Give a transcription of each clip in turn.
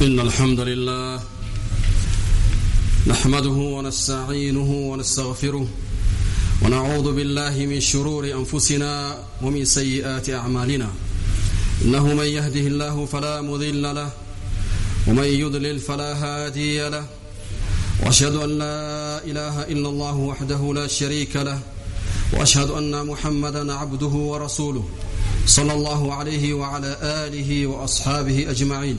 إن الحمد لله نحمده ونستعينه ونستغفره ونعوذ بالله من شرور أنفسنا ومن سيئات أعمالنا. إنه من يهده الله فلا مضل له ومن يضلل فلا هادي له. وأشهد أن لا إله إلا الله وحده لا شريك له وأشهد أن محمدا عبده ورسوله صلى الله عليه وعلى آله وأصحابه أجمعين.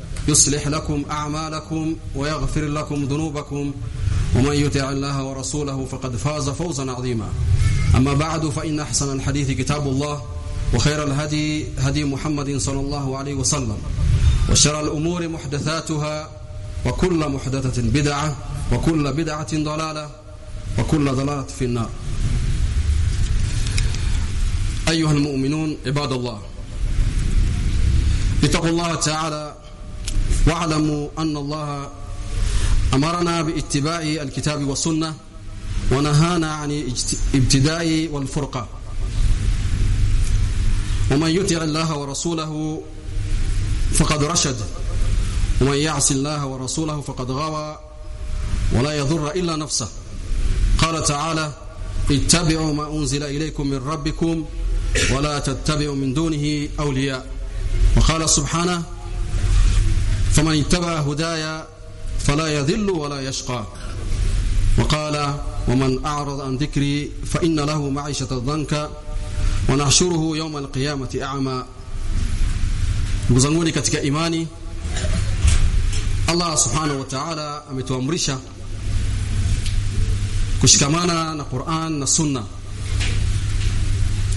يصلح لكم أعمالكم ويغفر لكم ذنوبكم ومن يطع الله ورسوله فقد فاز فوزا عظيما. أما بعد فإن أحسن الحديث كتاب الله وخير الهدي هدي محمد صلى الله عليه وسلم وشر الأمور محدثاتها وكل محدثة بدعة وكل بدعة ضلالة وكل ضلالة في النار. أيها المؤمنون عباد الله اتقوا الله تعالى واعلموا أن الله أمرنا باتباع الكتاب والسنة ونهانا عن ابتداء والفرقة. ومن يطع الله ورسوله فقد رشد ومن يعص الله ورسوله فقد غوى ولا يضر إلا نفسه. قال تعالى اتبعوا ما أنزل إليكم من ربكم ولا تتبعوا من دونه أولياء. وقال سبحانه فمن اتبع هدايا فلا يذل ولا يشقى. وقال ومن أعرض عن ذكري فإن له معيشة الضنك ونحشره يوم القيامة أعمى. بزنوني كتك إيماني. الله سبحانه وتعالى أمتو أمرشا كشكمانا نا قرآن نا سنة.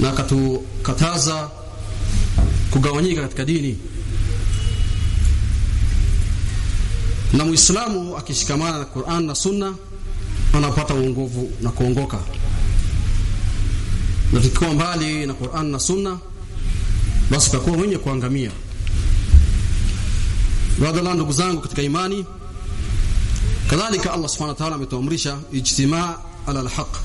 نا كتو كتازا na Muislamu akishikamana na Qur'an na Sunna anapata uongovu na kuongoka. Na tukiwa mbali na Qur'an na Sunna basi takuwa wenye kuangamia. Wadala ndugu zangu katika imani kadhalika Allah Subhanahu wa ta'ala ametuamrisha ijtimaa ala alhaq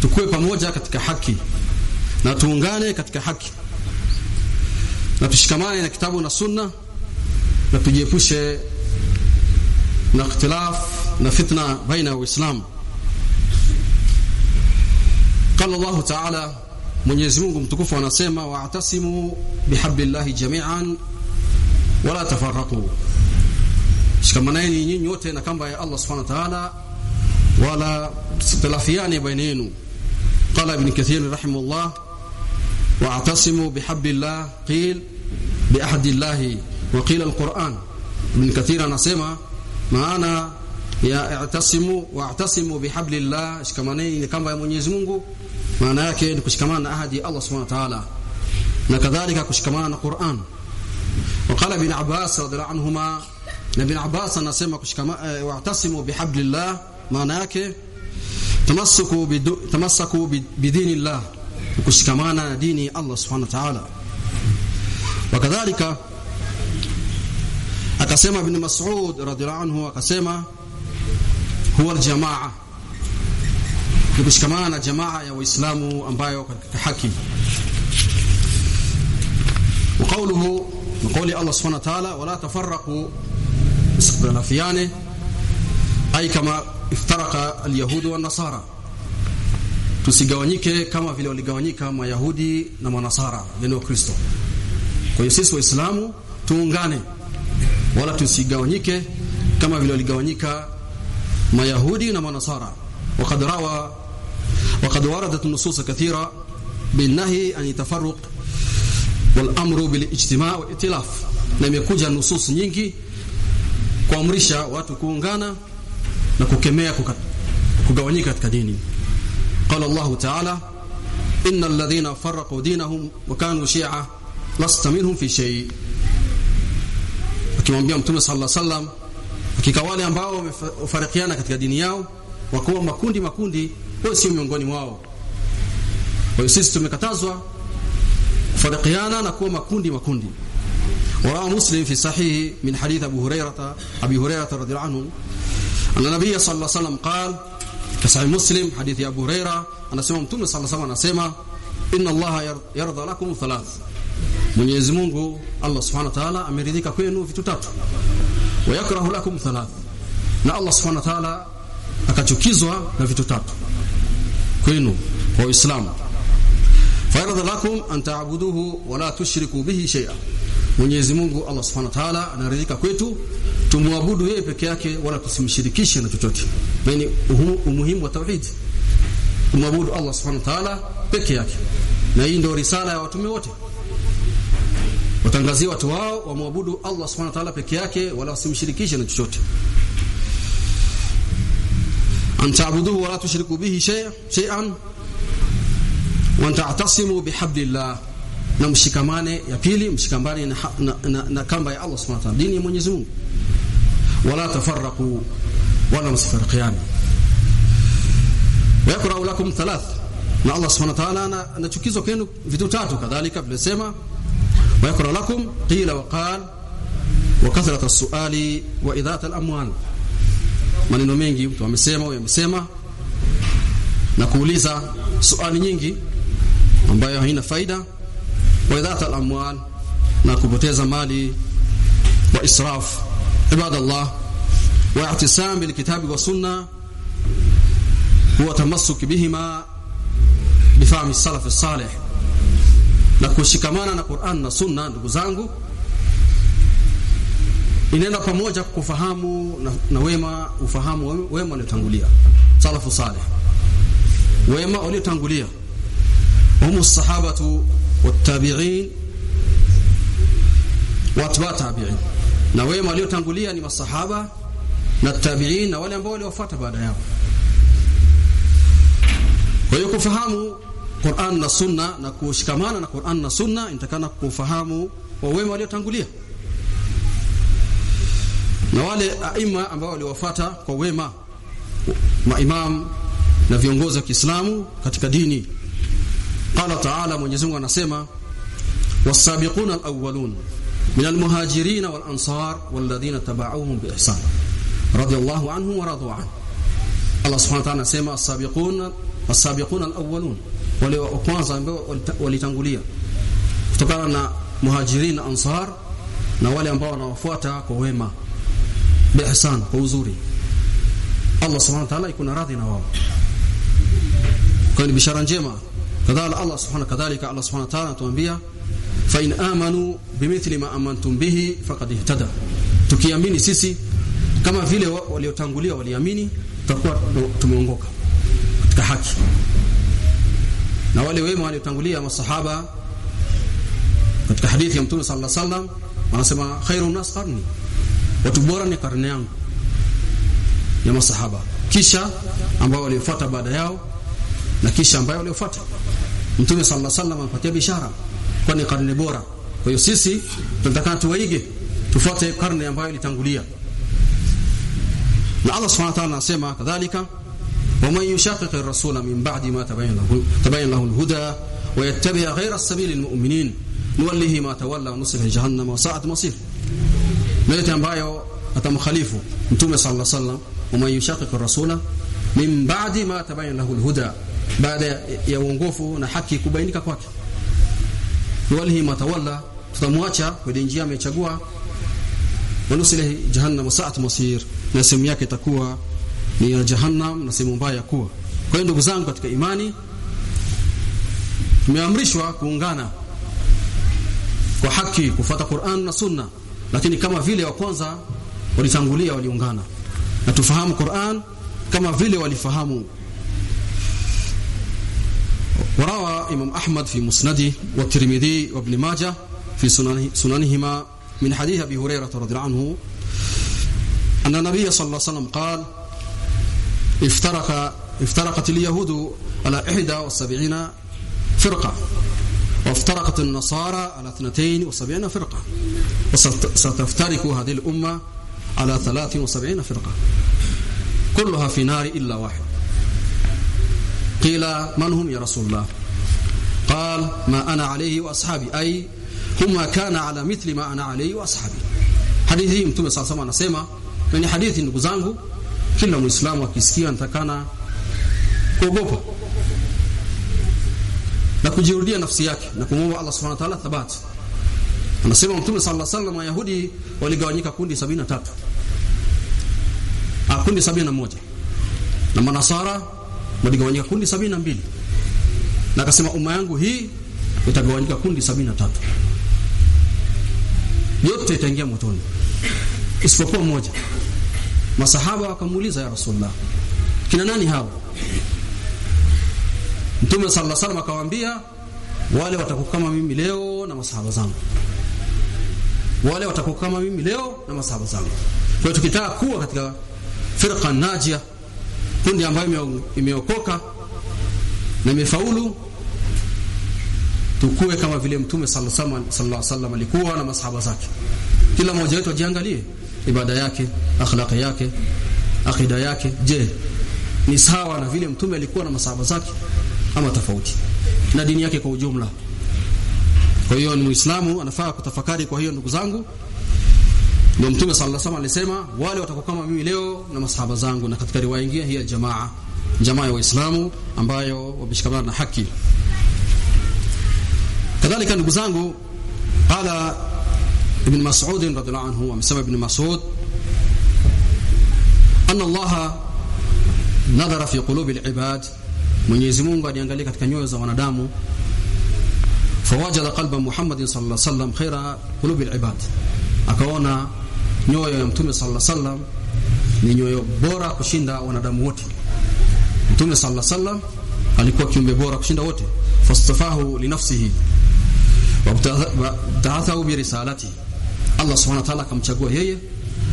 tukue pamoja katika haki na tuungane katika haki. Na tushikamane na kitabu na sunna na tujiepushe na ikhtilaf na fitna baina ya Uislamu قال الله تعالى Mwenyezi Mungu mtukufu anasema wa'tasimu bihablillahi jami'an wala tafarraqu shikamaneni nyinyi wote na kamba ya Allah subhanahu wa ta'ala wala titalafiani baina yenu qala ibn kathir rahimahullah wa'tasimu bihablillah qil biahdillahi wa qila alquran ibn kathir anasema maana ya i'tasimu wa'tasimu bihablillah shikamaneni ni kamba ya Mwenyezi Mungu maana yake ni kushikamana na ahadi Allah Subhanahu wa ta'ala na kadhalika kushikamana na Qur'an وقال ابن عباس رضي الله عنهما ابن عباس anasema kushikamana wa'tasimu bihablillah maana yake tamassuku tamassaku bidinillah kushikamana na dini Allah Subhanahu wa ta'ala wakadhalika akasema ibn Mas'ud radhiallahu anhu akasema huwa aljamaa ni kushikamana na jamaa ya waislamu ambayo katika haki وقوله وقول الله سبحانه وتعالى ولا تفرقوا استخلافيانه أي كما افترق اليهود والنصارى tusigawanyike kama vile waligawanyika mayahudi na manasara yani wakristo kwa hiyo sisi waislamu tuungane wala tusigawanyike kama vile waligawanyika mayahudi na manasara وقد روى وقد وردت النصوص كثيرة بالنهي عن التفرق والأمر بالاجتماع والائتلاف na imekuja nusus nyingi kuamrisha watu kuungana na kukemea kugawanyika katika dini qala Allah ta'ala innal ladhina farraqu dinahum wa kanu shi'a lasta minhum fi shay akimwambia mtume sallallahu alaihi wasallam hakika wale ambao wamefarikiana katika dini yao wakuwa makundi makundi wewe sio miongoni mwao kwa hiyo sisi tumekatazwa kufarikiana na kuwa makundi makundi وراى مسلم في صحيح من حديث ابو هريره ابي هريره رضي الله عنه ان النبي صلى الله عليه وسلم قال كصحيح مسلم حديث ابو هريره anasema mtume صلى الله عليه وسلم anasema inna allaha yarda lakum thalath Mwenyezi Mungu Allah Subhanahu wa Ta'ala ameridhika kwenu vitu tatu. Wa yakrahu lakum thalath. Na Allah Subhanahu wa Ta'ala akachukizwa na vitu tatu kwenu kwa Uislamu. Faradha lakum an ta'buduhu wa la tushriku bihi shay'a. Mwenyezi Mungu Allah Subhanahu wa Ta'ala anaridhika kwetu tumwabudu yeye peke yake wala tusimshirikishe na chochote. Yani umuhimu wa tauhid. Kumwabudu Allah Subhanahu wa Ta'ala peke yake. Na hii ndio risala ya watume wote watangazie watu wao wamwabudu Allah subhanahu wa ta'ala peke yake wala wasimshirikishe na chochote. An ta'buduhu wa la tushriku bihi shay'an wa ta'tasimu bihablillah na mshikamane ya pili mshikamane na, na, na, na kamba ya Allah subhanahu wa ta'ala dini ya Mwenyezi Mungu. Wala tafarraqu wala msifarikiani yakra lakum thalath. Na Allah subhanahu wa ta'ala anachukizo kwenu vitu tatu kadhalika tumesema ويقرأ لكم قيل وقال وكثرة السؤال وإذاءة الأموال maneno mengi mtu amesema au amesema na kuuliza swali nyingi ambayo haina faida wa idhata al-amwal na kupoteza mali wa israf ibadallah wa i'tisam bil kitabi wa sunna huwa tamassuk bihima bifahmi salaf salih na kushikamana na Qur'an na Sunna ndugu zangu inaenda pamoja kufahamu na, na wema ufahamu wema waliotangulia. Salafu saleh wema waliotangulia. Humu as-sahabatu wat-tabi'in wa atba' tabi'in. Na wema waliotangulia ni masahaba na tabi'in na wale ambao waliofuata baada yao. Kwa hiyo kufahamu Qur'an na Sunna na kushikamana na Qur'an na Sunna inatakana kufahamu wa wema waliotangulia na wale aima ambao waliwafuata kwa wema maimam na viongozi wa Kiislamu katika dini qala ta'ala Mwenyezi Mungu anasema was-sabiquna al-awwalun min al-muhajirin wal-ansar walladhina tabauhum bi ihsan radiyallahu anhum wa radu an Allah subhanahu wa ta'ala anasema as-sabiquna as-sabiquna al-awwalun wale wa kwanza ambao walitangulia. Kutokana na muhajirin na ansar na wale ambao wanawafuata kwa wema. Bihsan kwa uzuri. Allah subhanahu wa ta'ala iko radhi na wao. Kwa ni bishara njema. Kadhalika Allah subhanahu kadhalika Allah subhanahu wa ta'ala anatuambia fa in amanu bimithli ma amantum bihi faqad ihtada. Tukiamini sisi kama vile waliotangulia waliamini tutakuwa tumeongoka katika haki na wale wema waliotangulia masahaba katika hadithi ya mtume sallallahu alaihi wasallam wanasema khairu nas qarni. Watu bora ni karne yangu ya masahaba. Kisha ambao waliofuata baada yao na kisha ambao waliofuata. Mtume sallallahu alaihi wasallam anapatia bishara kwa ni karne bora. Kwa hiyo sisi tunataka tuwaige tufuate karne ambayo ilitangulia. Na Allah subhanahu wa ta'ala anasema kadhalika ومن يشاقق الرسول من بعد ما تبين له, تبين له الهدى ويتبع غير السبيل المؤمنين نوله ما تولى ونصر جهنم وساعد مصير. ملت ينبايو أتم خليفه. أنتم صلى الله عليه وسلم. ومن يشاقق الرسول من بعد ما تبين له الهدى. بعد يوانقوفه نحكي كبينك كواك. نوله ما تولى تتمواتش ودينجيا ميشاقوا ونصر جهنم وساعد مصير. نسميك تكوها ni ya jahannam na sehemu mbaya ya kuwa kwa hiyo ndugu zangu katika imani tumeamrishwa kuungana kwa haki kufuata Qur'an na Sunna lakini kama vile wa kwanza walitangulia waliungana na tufahamu Qur'an kama vile walifahamu وروى إمام أحمد في مسنده والترمذي وابن ماجه في سننه سننهما من حديث أبي هريرة رضي الله عنه أن النبي صلى الله عليه وسلم قال افترق افترقت اليهود على إحدى والسبعين فرقة وافترقت النصارى على 72 فرقة وستفترق هذه الأمة على 73 فرقة. كلها في نار إلا واحد. قيل من هم يا رسول الله؟ قال ما أنا عليه وأصحابي أي هما كان على مثل ما أنا عليه وأصحابي. hadithi hii mtume sasa anasema na ni hadithi ndugu zangu kila muislamu akisikia anatakana kuogopa na kujirudia nafsi yake na kumwomba Allah subhanahu wa ta'ala thabat. Anasema mtume sallallahu alaihi wasallam wayahudi waligawanyika kundi 73 ah kundi 71 na manasara waligawanyika kundi 72 na akasema umma yangu hii itagawanyika kundi 73 yote itaingia motoni. Isipokuwa mmoja masahaba wakamuuliza ya rasulullah kina nani hao? Mtume sallallahu alaihi wasallam akawaambia wale watakuwa kama mimi leo na masahaba zangu. Wale watakuwa kama mimi leo na masahaba zangu. Kwa hiyo tukitaka kuwa katika firqa najia kundi ambayo imeokoka na imefaulu tukue kama vile mtume sallallahu alaihi wasallam alikuwa na masahaba zake. Kila mmoja wetu ajiangalie ibada yake akhlaqi yake akida yake. Je ni sawa na vile mtume alikuwa na masahaba zake ama tofauti? Na dini yake kwa ujumla? Kwa hiyo ni muislamu anafaa kutafakari kwa hiyo ndugu zangu. Ndio mtume sallallahu alaihi wasallam alisema wale watakuwa kama mimi leo na masahaba zangu. Na katika riwaya nyingine hii jamaa jamaa ya waislamu ambayo wameshikamana na haki. Kadhalika ndugu zangu qala ibn mas'ud radhiallahu anhu amesema ibn mas'ud anna Allah nadhara fi qulubi al-ibad Mwenyezi Mungu aliangalia katika nyoyo za wanadamu fawajada qalba Muhammad sallallahu alaihi wasallam khaira qulubi al-ibad akaona nyoyo ya mtume sallallahu alaihi wasallam ni nyoyo bora kushinda wanadamu wote. Mtume sallallahu alaihi wasallam alikuwa kiumbe bora kushinda wote. Fastafahu li nafsihi wabtaathahu bi risalati Allah subhanahu wa ta'ala akamchagua yeye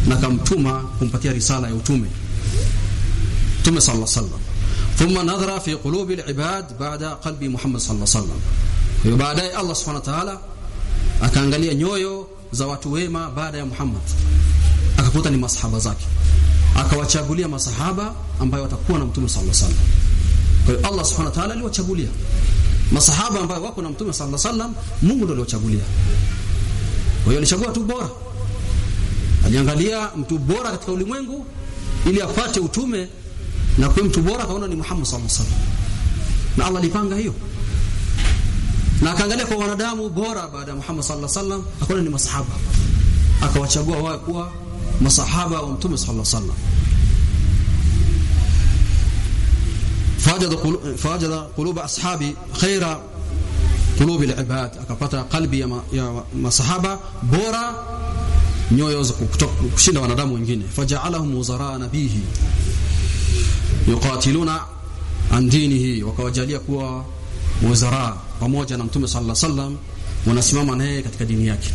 na akamtuma kumpatia risala ya utume. Mtume sallallahu alaihi wasallam. Thumma nadhara fi qulubi al-ibad ba'da qalbi Muhammad sallallahu alaihi wasallam. Baadaye Allah subhanahu wa ta'ala akaangalia nyoyo za watu wema baada ya Muhammad. Akakuta ni masahaba zake. Akawachagulia masahaba ambayo watakuwa na mtume sallallahu alaihi wasallam. Kwa hiyo Allah subhanahu wa ta'ala aliwachagulia. Masahaba ambao wako na mtume sallallahu alaihi wasallam Mungu ndiye aliwachagulia kwa hiyo alichagua tu bora aliangalia mtu bora katika ulimwengu ili apate utume na kwa mtu bora kaona ni Muhammad sallallahu alaihi wasallam na Allah alipanga hiyo na akaangalia kwa wanadamu bora baada ya Muhammad sallallahu alaihi wasallam akaona ni masahaba akawachagua wao kuwa masahaba wa mtume sallallahu alaihi wasallam فوجد فوجد قلوب اصحابي خير kulubi al-ibad akapata kalbi ya, ma, ya masahaba bora nyoyo za kushinda wanadamu wengine faja'alahum wuzara nabihi yuqatiluna an dinihi wakawajalia kuwa wuzara pamoja na mtume sallallahu alaihi wasallam wanasimama naye katika dini yake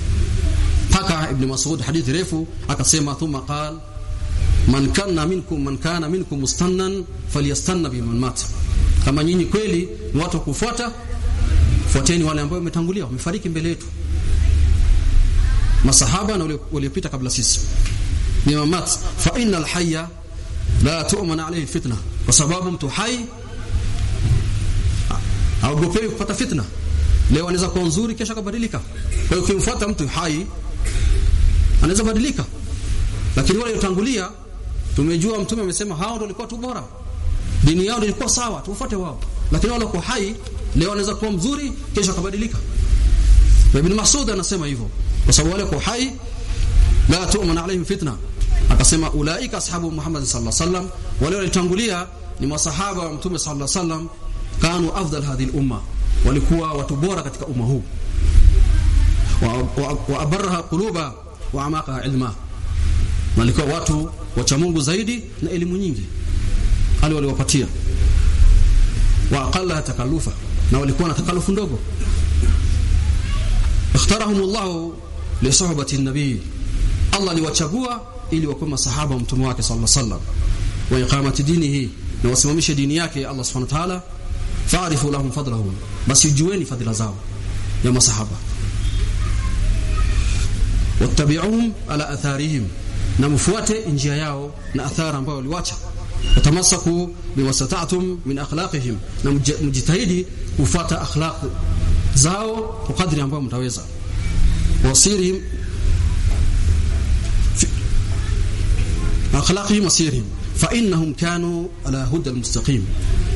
mpaka ibn Mas'ud hadithi refu akasema thumma qala man kana minkum man kana minkum mustannan falyastanna biman mat kama nyinyi kweli watu kufuata fuateni wale ambao wametangulia wamefariki mbele yetu. Masahaba na waliopita kabla sisi. Ni mat fa innal hayya la tu'man alayhi fitna. Kwa sababu mtu hai haogopewi kupata fitna. Leo anaweza kuwa nzuri kesho akabadilika. Kwa hiyo ukimfuata mtu hai anaweza badilika lakini wale waliotangulia tumejua mtume amesema hao ndio walikuwa tu bora. Dini yao ilikuwa sawa tufuate wao. Lakini wale kwa hai leo anaweza kuwa mzuri kesho akabadilika. Ibn Mas'ud anasema hivyo kwa sababu wale kwa hai la tu'man alaihim fitna. Akasema ulaika ashabu Muhammad sallallahu alaihi wasallam wale walitangulia ni masahaba wa mtume sallallahu alaihi wasallam kanu afdal hadhihi umma walikuwa watu bora katika umma huu. Wa, wa, wa abarraha quluba wa amaqaha ilma. Walikuwa watu wacha Mungu zaidi na elimu nyingi. Ali waliwapatia. Wa aqalla takalufa na walikuwa na takalufu ndogo. Ikhtarahum Allah li sahbati an-nabi. Allah aliwachagua ili wakuwe masahaba wa mtume wake sallallahu wa iqamati dinihi na wasimamishe dini yake Allah subhanahu wa ta'ala. Fa'rifu lahum fadlahum basi jueni fadhila zao ya masahaba. Wattabi'uhum ala atharihim na mfuate njia yao na athara ambayo waliwacha. Watamasaku biwasata'tum min akhlaqihim na mjitahidi kufuata akhlaq zao kwa kadri ambayo mtaweza wasirihim akhlaqihim wasirihim fa innahum kanu ala huda almustaqim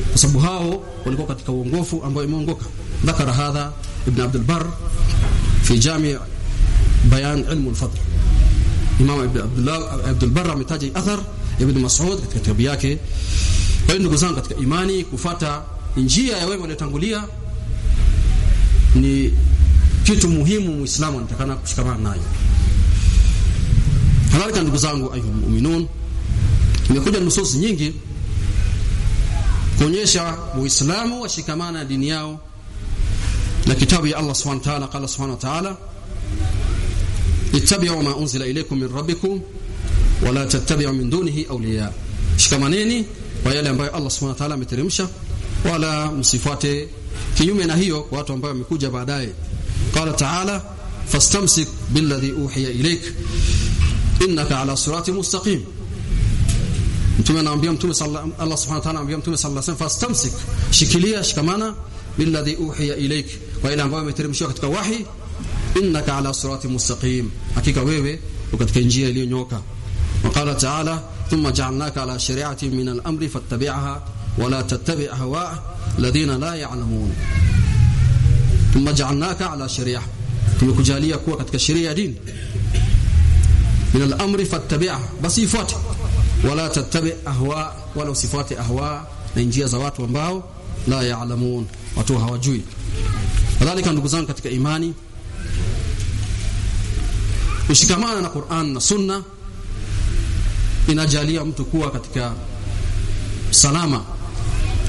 kwa sababu hao walikuwa katika uongofu ambao imeongoka dhakara hadha ibn abd albar fi jami' bayan ilmu alfadl imam ibn abdullah abd albar ametaja athar ibn mas'ud katika kitabu yake kwa ndugu zangu katika imani kufata njia ya wema waliotangulia ni kitu muhimu muislamu anatakana kushikamana nayo. Kadhalika ndugu zangu ayuha mu'minun imekuja nususi nyingi kuonyesha muislamu washikamana na dini yao na kitabu ya Allah subhanahu wa ta'ala. Qala subhanahu wa ta'ala ittabi'u ma unzila ilaykum min rabbikum wala tattabi'u min dunihi awliya. Shikamaneni kwa yale ambayo Allah subhanahu wa ta'ala ameteremsha wala msifuate kinyume na hiyo kwa watu ambao wamekuja baadaye qala ta'ala fastamsik billadhi uhiya ilayk innaka ala sirati mustaqim mtume anaambia mtume sallallahu Allah subhanahu wa ta'ala anaambia mtume sallallahu alayhi wasallam fastamsik shikilia shikamana billadhi uhiya ilayk wa ile ambayo imeteremshwa katika wahi innaka ala sirati mustaqim hakika wewe katika njia iliyonyoka وقال تعالى ثم جعلناك على شريعة من الأمر فاتبعها ولا تتبع هواء الذين لا يعلمون ثم جعلناك على شريعة tumekujalia kuwa katika sheria ya dini min al-amri fattabi'ha basi ifuate wala tattabi ahwa wala usifuate ahwa na njia za watu ambao la yaalamun watu hawajui kadhalika ndugu zangu katika imani kushikamana na Qur'an na Sunna inajalia mtu kuwa katika salama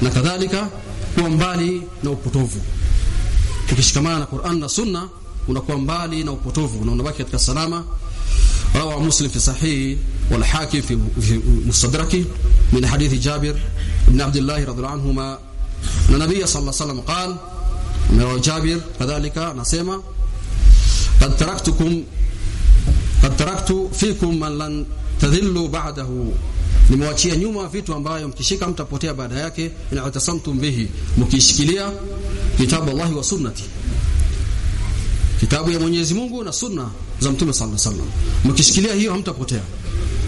na kadhalika kuwa mbali na upotovu. Ukishikamana na Qur'an na Sunna unakuwa mbali na upotovu na unabaki katika salama. روى مسلم في صحيح والحاكم في مستدركه من حديث جابر بن عبد الله رضي الله عنهما أن النبي صلى الله عليه وسلم قال روى جابر كذلك نسمع قد تركتكم قد تركت فيكم من لن تذلوا بعده nimewachia nyuma vitu ambayo mkishika mtapotea baada yake ina utasamtum bihi. Mkishikilia kitabu Allah wa sunnati. Kitabu ya Mwenyezi Mungu na sunna za Mtume sallallahu alaihi wasallam mkishikilia hiyo hamtapotea.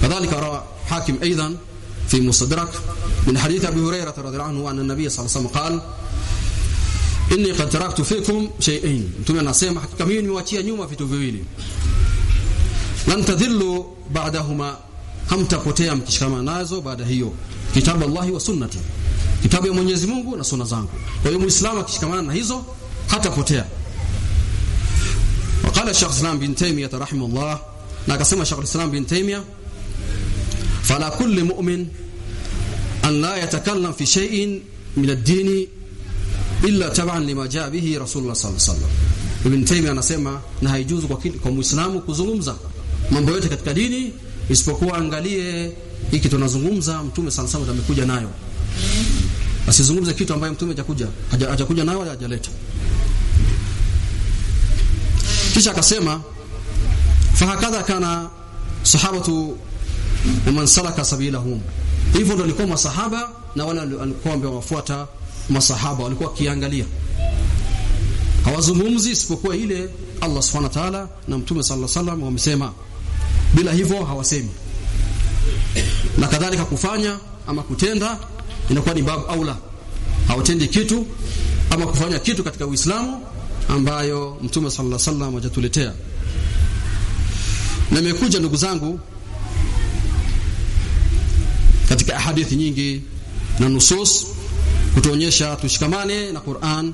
Kadhalika rawa hakim aidan fi musadrak min hadith abi hurairah radhiyallahu anhu anna nabiy sallallahu alaihi wasallam qala inni qad taraktu fikum shay'ain Mtume anasema hakika mimi nimewachia nyuma vitu viwili. Lan tadhillu ba'dahuma hamtapotea mkishikamana nazo baada hiyo kitabu Allah wa sunnati kitabu ya Mwenyezi Mungu na sunna zangu kwa hiyo muislamu akishikamana na hizo hatapotea وقال الشيخ الاسلام بن تيميه رحمه الله na akasema Sheikh al-Islam bin Taymiyyah fala kulli mu'min an la yatakallam fi shay'in min ad-din illa tab'an lima jaa bihi Rasulullah sallallahu alaihi wasallam Ibn Taymiyyah anasema na haijuzu kwa kwa Muislamu kuzungumza mambo yote katika dini isipokuwa angalie hiki tunazungumza Mtume sallallahu alaihi amekuja nayo. Asizungumze kitu ambayo Mtume hajakuja hajakuja nayo wala hajaleta. Kisha akasema fahakadha kana sahabatu man salaka sabilahum. Hivyo ndio walikuwa masahaba na wale walikuwa wamewafuata masahaba walikuwa kiangalia hawazungumzi isipokuwa ile Allah subhanahu wa ta'ala na mtume sallallahu alaihi wasallam wamesema bila hivyo hawasemi. Na kadhalika kufanya ama kutenda inakuwa ni babu aula. Hawatendi kitu ama kufanya kitu katika Uislamu ambayo mtume sallallahu alaihi wasallam hajatuletea. Na ndugu zangu katika hadithi nyingi na nusus kutuonyesha tushikamane na Qur'an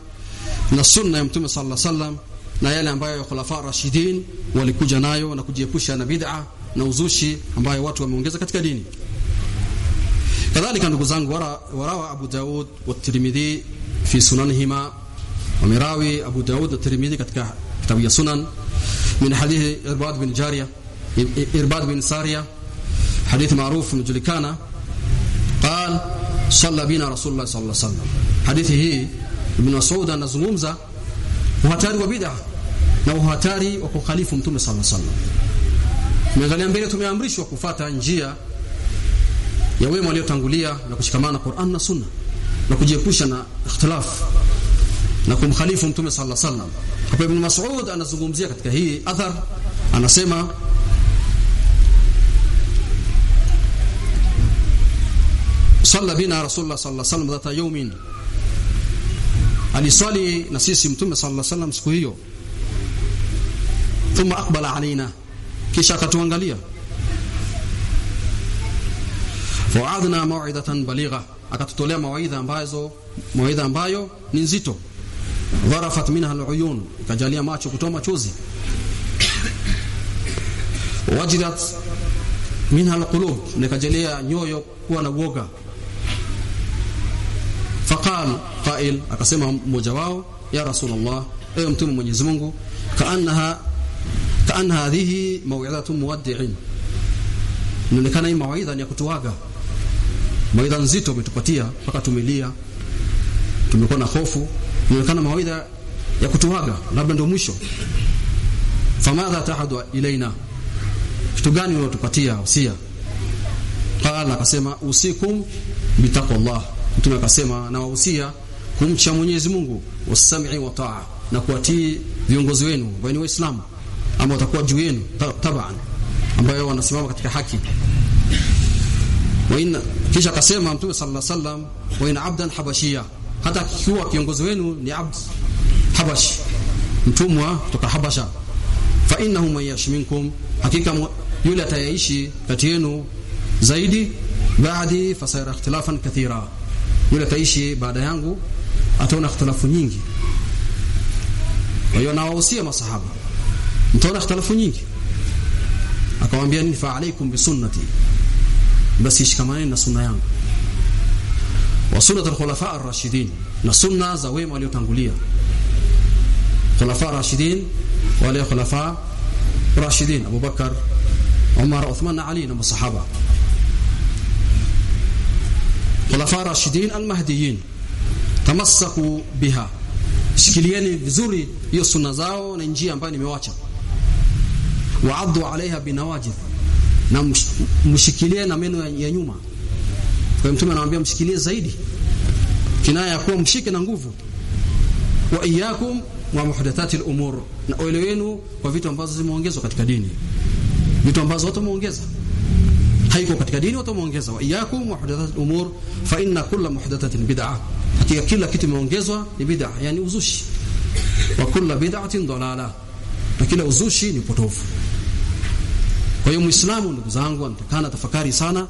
na sunna ya mtume sallallahu alaihi wasallam na yale ambayo khulafa rashidin walikuja nayo na kujiepusha na bid'a na uzushi ambayo watu wameongeza katika dini kadhalika ndugu zangu warawa Abu Daud wa Tirmidhi fi sunanihima ومراوي أبو داود الترمذي katika kitabu ya sunan من حديث إرباد بن جارية إرباد بن سارية حديث معروف مجلكانا قال صلى بنا رسول الله صلى الله عليه وسلم حديثه ابن مسعود anazungumza uhatari wa bid'a na uhatari wa kukhalifu mtume sallallahu alaihi wasallam tumeangalia mbele tumeamrishwa kufata njia ya wema waliotangulia na kushikamana na Qur'an na Sunna na kujiepusha na ikhtilaf na kumkhalifu mtume sallallahu alaihi wasallam hapa ibn Mas'ud anazungumzia katika hii athar anasema صلى بنا رسول الله صلى الله عليه وسلم ذات يوم aliswali na sisi mtume sallallahu alaihi wasallam siku hiyo thumma aqbala alaina kisha akatuangalia. Wa'adna maw'idatan baligha. Akatutolea mawaidha ambazo mawaidha ambayo ni nzito. Dharafat minha aluyun. Kajalia macho kutoa machozi. Wajidat minha alqulub. Nikajalia nyoyo kuwa na uoga faqal qail akasema mmoja wao ya rasulullah ewe mtume mwenyezi Mungu kaannaha kaan hadhihi maw'idatu muwaddi'in inaonekana hii mawaidha ni ya kutuaga mawaidha nzito umetupatia mpaka tumelia tumekuwa na hofu inaonekana mawaidha ya kutuaga labda ndio mwisho famadha tahadu ilaina kitu gani unatupatia usia qala akasema usikum bitaqwallah mtume akasema na wahusia kumcha Mwenyezi Mungu wasam'i wa ta'a na kuatii viongozi wenu wani waislamu ambao watakuwa juu yenu taban ambayo wanasimama katika haki. Wa inna kisha akasema mtume sallallahu alaihi wasallam wa inna abdan habashia hata kiwa kiongozi wenu ni abd habashi mtumwa kutoka habasha. Fa innahu man yash minkum hakika yule atayaishi kati yenu zaidi baadi fasayara ikhtilafan kathira. Yule ataishi baada yangu ataona ikhtilafu nyingi. Kwa hiyo nawahusia masahaba mtaona ikhtilafu nyingi. Akamwambia nini? Fa alaikum bi sunnati. Basi shikamaneni na sunna yangu. Wa sunnat al-khulafa ar-rashidin. Na sunna za wema waliotangulia. Khulafa ar-rashidin wale khulafa rashidin Abu Umar Uthman Ali na masahaba. Khulafa rashidin al-mahdiyin tamassaku biha. Shikilieni vizuri hiyo sunna zao na njia ambayo nimewacha waaddu alaiha binawajid. Na mshikilie na meno ya nyuma. Kwa mtume anamwambia mshikilie zaidi. Kinaya ya kuwa mshike na nguvu. Wa iyakum wa muhdathati al-umur na ole wenu kwa vitu ambazo zimeongezwa katika dini. Vitu ambazo watu wameongeza haiko katika dini watu wameongeza wa iyakum wa muhdathati al-umur fa inna kulla muhdathatin bid'ah hakika kila kitu imeongezwa ni bid'ah yani uzushi. Wa kulla bid'atin dalala na kila uzushi ni potofu kwa hiyo muislamu ndugu zangu anatakana tafakari sana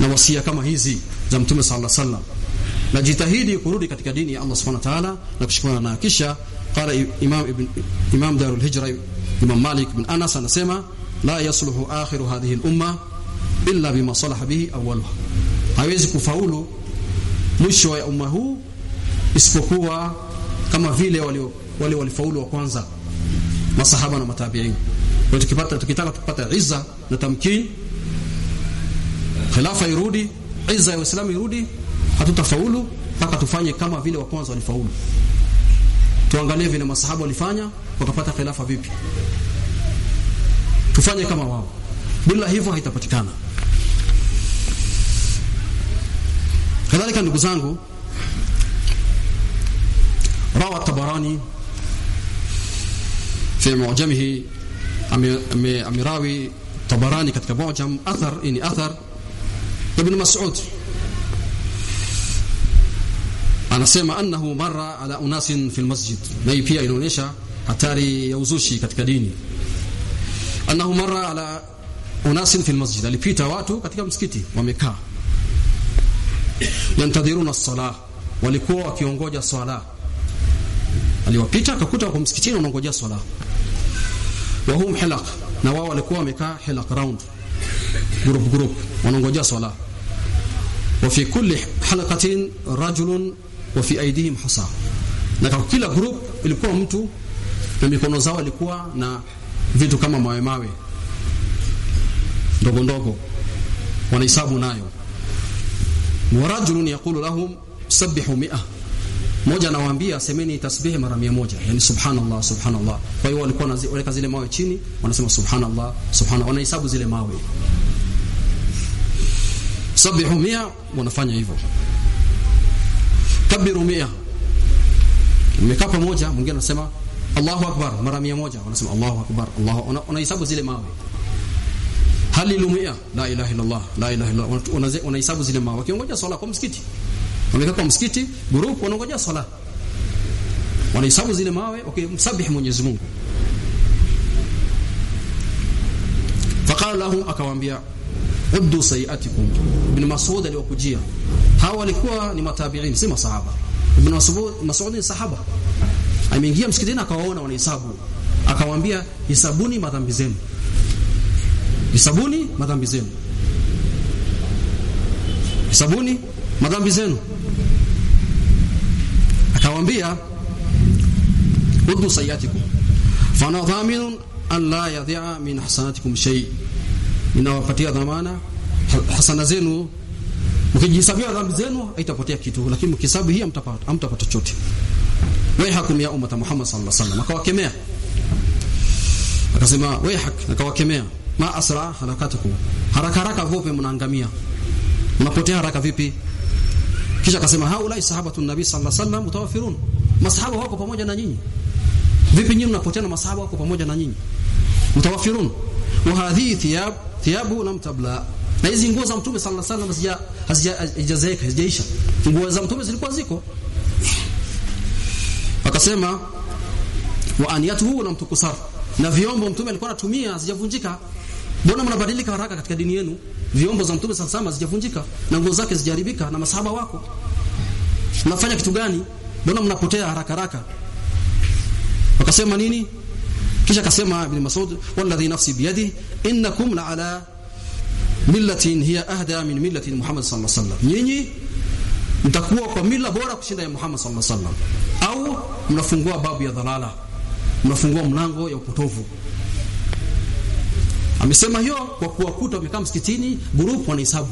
na wasia kama hizi za mtume sallallahu alaihi wasallam. Na kurudi katika dini ya Allah subhanahu wa ta'ala na kushikamana na kisha qala imam ibn imam darul hijra imam malik bin anas anasema la yasluhu akhiru hadhihi al-umma illa bima salaha bihi awwaluha. Hawezi kufaulu mwisho wa umma huu isipokuwa kama vile wale walifaulu wa kwanza masahaba na matabi'in kwa tukipata tukitaka tupata izza na tamkin khilafa irudi izza ya Uislamu irudi hatutafaulu mpaka tufanye kama vile wa kwanza walifaulu. Tuangalie vile masahaba walifanya wakapata khilafa vipi. Tufanye kama wao. Bila hivyo haitapatikana. Kadhalika ndugu zangu rawa tabarani fi mu'jamihi amerawi Tabarani katika Mu'jam athar ini athar. Ibn Mas'ud anasema annahu marra ala unasin fil masjid. Na pia inaonyesha hatari ya uzushi katika dini. Annahu marra ala unasin fil masjid. Alipita watu katika msikiti wamekaa. Yantadhiruna as-salah. Walikuwa wakiongoja swala. Aliwapita akakuta kwa msikitini wanangojea swala wa hum hilaq na wao walikuwa wamekaa hilaq round group group wanangojea swala. Wa fi kulli halaqatin rajulun wa fi aydihim husa. Na kwa kila group ilikuwa mtu na mikono zao ilikuwa na vitu kama mawe mawe. Ndogo ndogo wanahesabu nayo. Wa rajulun yaqulu lahum sabbihu mi'a mmoja anawaambia semeni tasbihi mara 100 yani subhanallah subhanallah. Kwa hiyo walikuwa wanaweka zile mawe chini wanasema subhanallah subhanallah. Wanahesabu zile mawe. Sabihu 100 wanafanya hivyo. Kabiru 100 mmekaa pamoja mwingine anasema Allahu akbar mara 100 wanasema Allahu akbar. Allah wanahesabu zile mawe. Halilu 100 la ilaha illallah, la ilaha illallah, wanahesabu zile mawe. Wakiongoja swala kwa msikiti wamekaa kwa msikiti grupu wanangojea sala wanahesabu zile mawe wakimsabihi Mwenyezi Mungu. Faqala lahum akawaambia uddu sayiatikum. Ibn Mas'ud aliwakujia. Hawa walikuwa ni matabi'in si masahaba. Ibn Mas'ud Mas'ud ni sahaba. Ameingia msikitini akawaona wanahesabu. Akawaambia hisabuni madhambi zenu. Hisabuni madhambi zenu. Hisabuni madhambi zenu akawaambia uddu sayatikum fana dhaminun an la yadhi'a min hasanatikum shay. Inawapatia dhamana hasana zenu. Mkijisabia dhambi zenu haitapotea kitu. Lakini mkisabu hii mtapata hamtapata chochote. Waihakum ya ummata Muhammad sallallahu alaihi wasallam. Akawakemea. Akasema waihak akawakemea. Ma asra harakatukum haraka haraka vipi mnaangamia. Mnapotea haraka vipi kisha akasema haula sahabatu nabii sallallahu alaihi wasallam mutawafirun masahaba wako pamoja na nyinyi? Vipi nyinyi mnapotea na masahaba wako pamoja na nyinyi? Mutawafirun wa hadhihi thiyab thiyabu lam tabla. Na hizi nguo za mtume sallallahu alaihi wasallam hazijazeeka hazijaisha nguo za mtume zilikuwa ziko. Akasema wa aniyatuhu lam tukusar na vyombo mtume alikuwa anatumia hazijavunjika mbona mnabadilika haraka katika dini yenu? Vyombo za mtume sallallahu sama hazijavunjika na nguo zake zijaribika na masahaba wako. Mnafanya kitu gani? Mbona mnapotea haraka haraka? Wakasema nini? Kisha akasema ibn Mas'ud walladhi nafsi biyadi innakum la ala millatin hiya ahda min millati Muhammad sallallahu alaihi wasallam. Nyinyi mtakuwa kwa mila bora kushinda ya Muhammad sallallahu alaihi wasallam. Au mnafungua babu ya dhalala mnafungua mlango ya upotovu amesema hiyo kwa kuwakuta wamekaa msikitini group wanahesabu.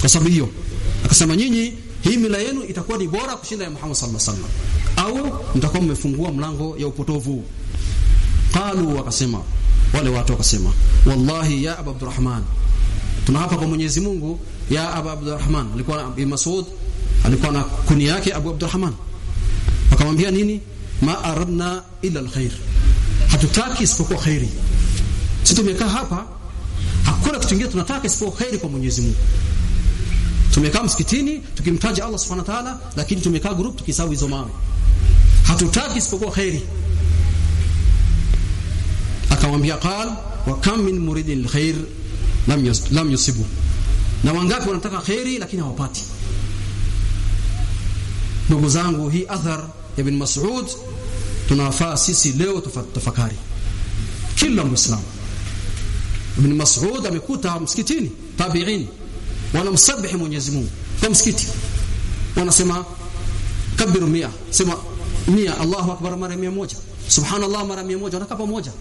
Kwa sababu hiyo akasema nyinyi hii mila yenu itakuwa ni bora kushinda ya Muhammad sallallahu alaihi wasallam. Au mtakuwa mmefungua mlango ya upotovu. Qalu wakasema wale watu wakasema wallahi ya abu abdurrahman. Tunahapa kwa Mwenyezi Mungu ya abu abdurrahman. Alikuwa Ibn Mas'ud alikuwa na kuni yake Abu Abdurrahman. Akamwambia nini? Ma aradna illa alkhair. Hatutaki isipokuwa khairi sisi tumekaa hapa hakuna kitu kingine tunataka isipokuwa khairi kwa Mwenyezi Mungu. Tumekaa msikitini tukimtaja Allah Subhanahu wa ta'ala lakini tumekaa group tukisawi hizo mawe hatutaki isipokuwa khairi akamwambia qal wa kam min muridin alkhair lam yus, lam yusibu. Na wangapi wanataka khairi lakini hawapati? Ndugu zangu hii athar ya ibn Mas'ud tunafaa sisi leo tafakari. Kila muislamu ibn Mas'ud amekuta msikitini tabi'in. Wanamsabihi Mwenyezi Mungu. Kwa msikiti. Wanasema kabiru mia. Sema mia. Allahu akbar mara 100 subhanallah mara 100 wanakaa pamoja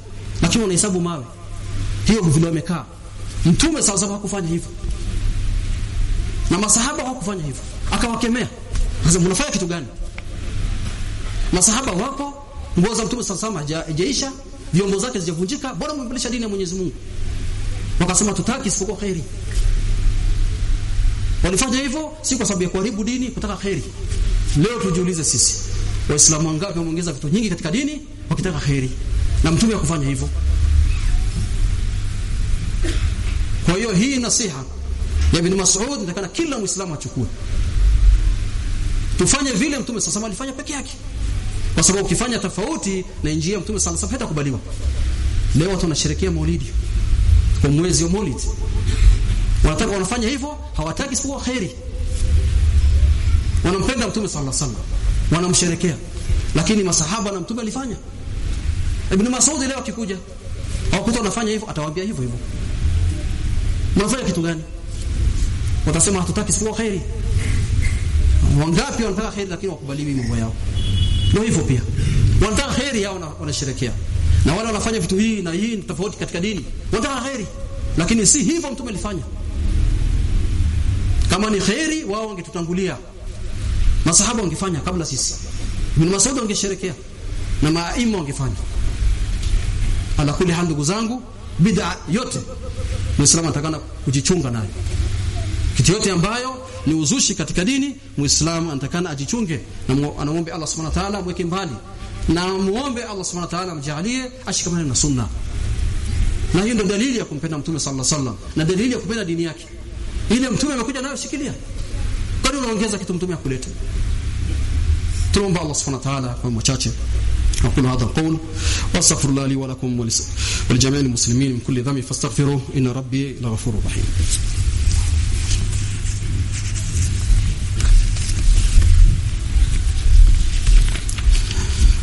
lakini wanahesabu mawe. Hiyo vile wamekaa. Mtume sawa sawa hakufanya hivyo. Na masahaba hawakufanya hivyo. Akawakemea. Sasa mnafanya kitu gani? Masahaba wako nguo za mtume sawa sawa hajaisha vyombo zake zijavunjika bora mwimbilisha dini ya Mwenyezi Mungu wakasema tutaki isipokuwa khairi walifanya hivyo si kwa sababu ya kuharibu dini kutaka khairi leo tujiulize sisi waislamu wangapi wameongeza vitu nyingi katika dini wakitaka khairi na mtume akufanya hivyo. Kwa hiyo hii nasiha ya ibn Mas'ud nitakana kila muislamu achukue. Tufanye vile mtume sasa alifanya peke yake. Kwa sababu ukifanya tofauti na njia ya mtume sasa hata hatakubaliwa. Leo watu wanasherehekea maulidi kwa mwezi wa maulid wanataka wanafanya hivyo hawataki isipokuwa khairi wanampenda mtume sallallahu alaihi wasallam. Wanamsherekea. Lakini masahaba na mtume alifanya. Ibn Mas'ud leo akikuja hawakuta wanafanya hivyo atawaambia hivyo hivyo. Mnafanya kitu gani? Watasema hatutaki isipokuwa khairi wangapi wanataka khairi lakini wakubali mambo yao? Ndio hivyo pia. Wanataka khairi yao wanasherekea na wale wanafanya vitu hii na hii ni tofauti katika dini. Wanataka khairi lakini si hivyo mtume alifanya. Kama ni khairi wao wangetutangulia. Masahaba wangefanya kabla sisi. Ibn Mas'ud wangesherekea. Na maima wangefanya. Ala kuli hal ndugu zangu bid'a yote muislamu atakana kujichunga nayo. Kitu yote ambayo ni uzushi katika dini muislamu anatakana ajichunge. Na anamuombe Allah subhanahu wa ta'ala mweke mbali na muombe Allah subhanahu wa ta'ala amjalie ashikamane na sunna na hiyo ndio dalili ya kumpenda mtume sallallahu alaihi wasallam na dalili ya kupenda dini yake ile mtume amekuja nayo shikilia kwani unaongeza kitu mtume akuleta tunaomba Allah subhanahu wa ta'ala kwa machache أقول هذا القول وأستغفر الله لي ولكم ولجميع المسلمين من كل ذنب فاستغفروه إن ربي لغفور رحيم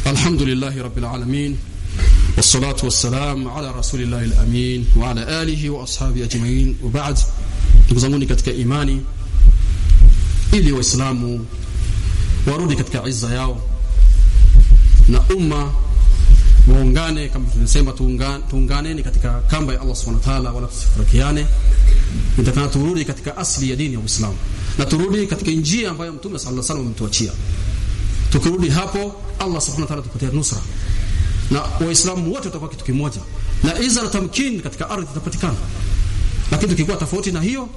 الحمد لله رب العالمين والصلاة والسلام على رسول الله الأمين وعلى آله وأصحابه أجمعين وبعد نقزموني katika imani ili waislamu warudi katika izza yao na umma muungane kama tunasema tuungane tuunganeni katika kamba ya Allah Subhanahu wa ta'ala wala tusifarikiane nitakana turudi katika asili ya dini ya Uislamu na turudi katika njia ambayo Mtume sallallahu alaihi wasallam ametuachia tukirudi hapo Allah Subhanahu wa ta'ala tupatia nusra. Na waislamu wote watakuwa kitu kimoja. Na izara tamkin katika ardhi itapatikana lakini tukikuwa tofauti na hiyo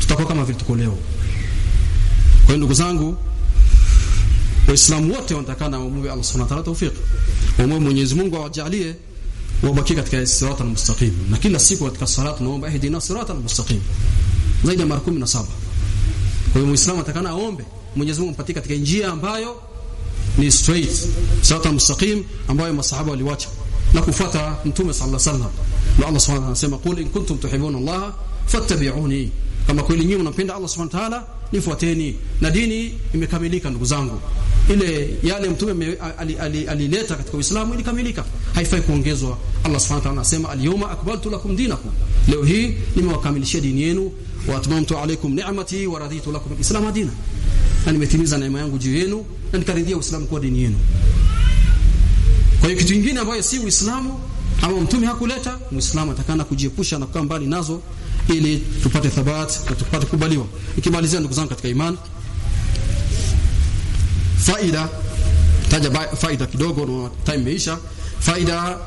tutakuwa kama vile tuko leo. Kwa hiyo ndugu zangu waislamu wote wanatakana waombe Allah subhanahu wa ta'ala tawfik waombe Mwenyezi Mungu awajalie wabaki katika sirata almustaqim na kila siku katika sala tunaomba ihdina sirata almustaqim zaidi ya mara 17 kwa hiyo muislamu atakana aombe. Mwenyezi Mungu ampatie katika njia ambayo ni straight sirata mustaqim ambayo masahaba waliwacha na kufuata mtume sallallahu alaihi wasallam. Na Allah subhanahu anasema qul in kuntum tuhibbuna Allah fattabi'uni. Kama kweli nyinyi mnampenda Allah subhanahu wa ta'ala nifuateni. Na dini imekamilika ndugu zangu. Ile yale mtume alileta ali, ali, katika Uislamu ilikamilika. Haifai kuongezwa. Allah subhanahu wa ta'ala anasema al-yawma akmaltu lakum dinakum. Leo hii nimewakamilishia dini yenu. Wa atmamtu alaykum ni'mati wa raditu lakum al-islam dina na nimetimiza neema yangu juu yenu na nikaridhia Uislamu kuwa dini yenu. Kwa hiyo kitu kingine ambayo si Uislamu ama mtume hakuleta muislamu atakana kujiepusha na kukaa mbali nazo ili tupate thabat na tupate kubaliwa ikimalizia ndugu zangu katika imani faida taja faida kidogo na time imeisha. Faida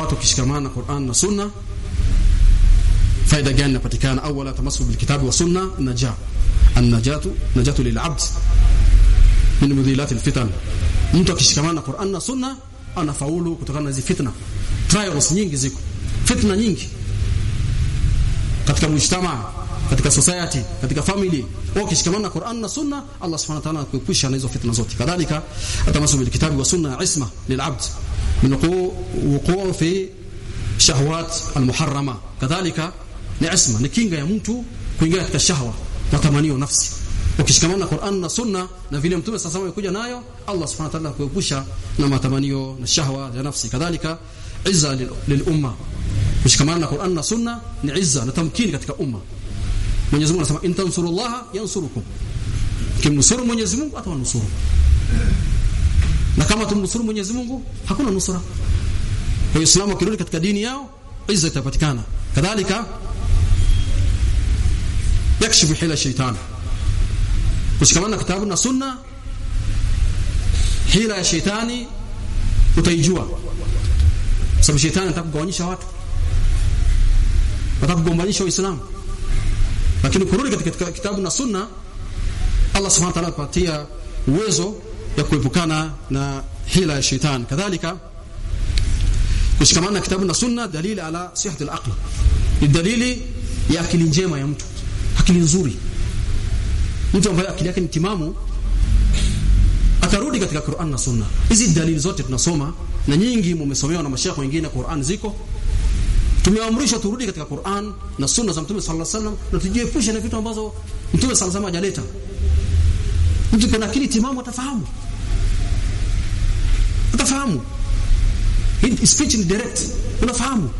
watu kishikamana na Qur'an na Sunna. Faida gani inapatikana? Awala bil kitabi wa sunna najah najatu lil 'abd min mudhilat al-fitan mtu akishikamana na Qur'an na Sunna anafaulu kutokana na hizo fitna trials nyingi ziko fitna nyingi katika mujtama katika society katika family wakishikamana na Qur'an na Sunna Allah Subhanahu wa ta'ala kuepusha na hizo fitna zote kadhalika atamasu bil kitabi wa sunna isma lil 'abd min wuqu' fi shahawat al muharrama kadhalika ni isma ni kinga ya mtu kuingia katika shahwa matamanio nafsi. Ukishikamana na Qur'an na Sunna na vile Mtume sasa amekuja nayo Allah Subhanahu wa ta'ala kuepusha na matamanio na shahwa ya nafsi. Kadhalika izza lil umma. Kushikamana na Qur'an na Sunna ni izza na tamkini katika umma. Mwenyezi Mungu anasema intansurullaha yansurukum. Kimnusuru Mwenyezi Mungu atawanusuru na kama tumnusuru Mwenyezi Mungu hakuna nusura. Waislamu wakirudi katika dini yao izza itapatikana. Kadhalika yakshifu hila shaitani kushikamana kitabu na sunna hila ya shaitani utaijua sababu shaitani atakugawanyisha watu atakugombanisha kugombanisha waislamu lakini kurudi katika kitabu na sunna Allah subhanahu wa ta'ala apatia uwezo ya kuepukana na hila ya shaitani kadhalika kushikamana kitabu na sunna dalili ala sihhat al-aql ni dalili ya akili njema ya mtu akili nzuri mtu ambaye akili yake ni timamu atarudi katika Qur'an na Sunna. Hizi dalili zote tunasoma na nyingi mumesomewa na mashekhe wengine Qur'an ziko. Tumeamrishwa turudi katika Qur'an na Sunna za Mtume sallallahu alaihi wasallam na tujiepushe na vitu ambazo Mtume sallallahu alaihi wasallam hajaleta. Mtu kana akili timamu atafahamu. Atafahamu. Hii speech ni direct. Unafahamu.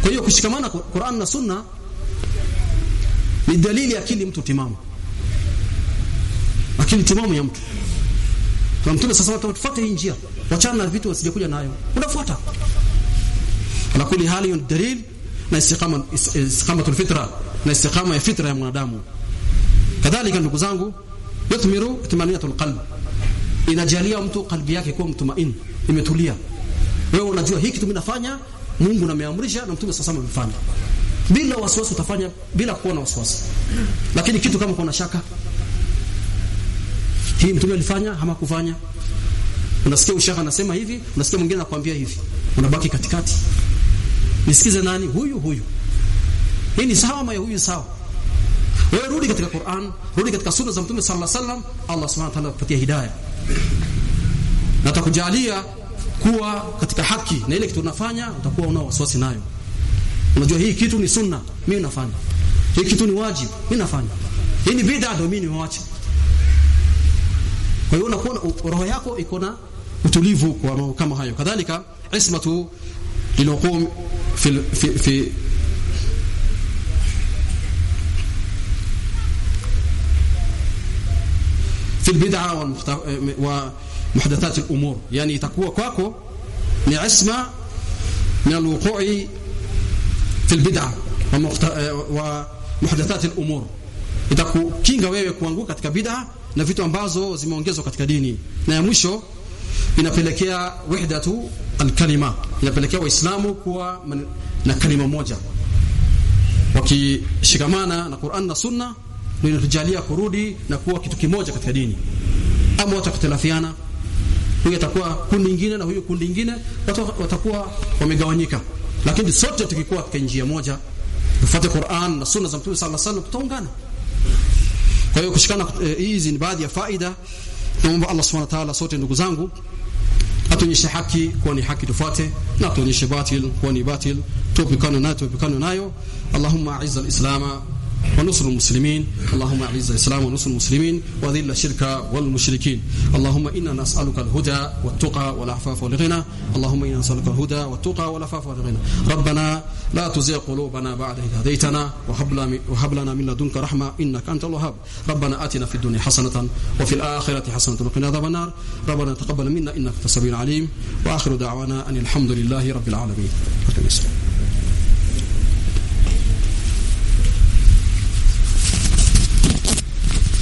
Kwa hiyo kushikamana Qur'an na Sunna ni dalili ya akili mtu timamu. Akili timamu ya mtu. Kwa mtume sasa watafuata hii njia. Wachana na vitu wasijakuja nayo. Unafuata. Na kuli hali hiyo dalili na istiqama istiqamatul fitra na istiqama ya fitra ya mwanadamu. Kadhalika ndugu zangu yuthmiru itmaniyatul qalb. Inajalia mtu kalbi yake kuwa mtumaini imetulia. Wewe unajua hiki kitu mimi nafanya Mungu nameamrisha na mtume sasa amefanya bila wasiwasi utafanya bila kuwa na wasiwasi. Lakini kitu kama kuna shaka hii mtume alifanya ama kufanya. Unasikia ushaka anasema hivi unasikia mwingine anakuambia hivi. Unabaki katikati. Nisikize nani? Huyu huyu. Hii ni sawa ama huyu sawa? Wewe rudi katika Qur'an rudi katika sunna za mtume sallallahu alaihi wasallam Allah subhanahu wa ta'ala akupatia hidayah na atakujalia kuwa katika haki na ile kitu unafanya utakuwa una wasiwasi nayo unajua hii kitu ni sunna mimi nafanya hii kitu ni wajibu mimi nafanya hii ni bid'a ndio mimi niwache kwa hiyo unakuwa roho yako iko na utulivu kwa mambo kama hayo kadhalika ismatu liluqum fi fi, fi في البدعة ومحدثات الأمور يعني تقوى ni isma من الوقوع fi albid'a wa muhdathat itaku kinga wewe kuanguka katika bid'a na vitu ambazo zimeongezwa katika dini na ya mwisho inapelekea wahdatu al-kalima inapelekea waislamu kuwa na kalima moja wakishikamana na Qur'an na Sunna ndio inatujalia kurudi na kuwa kitu kimoja katika dini ama watakhtalafiana huyu atakuwa kundi lingine na huyu kundi lingine watakuwa wamegawanyika lakini sote tukikuwa katika njia moja tufuate Qur'an na Sunna za Mtume sallallahu alaihi wasallam tutaungana. Kwa hiyo kushikana hizi ni baadhi ya faida. Naomba Allah subhanahu wa ta'ala sote ndugu zangu atuonyeshe haki kuwa ni haki tufuate na atuonyeshe batil kuwa ni batil tupikane nayo tupikane nayo. Allahumma a'izz al-islam ونصر المسلمين. اللهم أعز الإسلام ونصر المسلمين واذل الشرك والمشركين. اللهم إنا نسألك الهدى والتقى والعفاف والغنى. اللهم إنا نسألك الهدى والتقى والعفاف والغنى. ربنا لا تزغ قلوبنا بعد إذ هديتنا وهب لنا من لدنك رحمة إنك أنت الوهاب. ربنا آتنا في الدنيا حسنة وفي الآخرة حسنة وقنا عذاب النار. ربنا تقبل منا إنك أنت السميع العليم. وآخر دعوانا أن الحمد لله رب العالمين.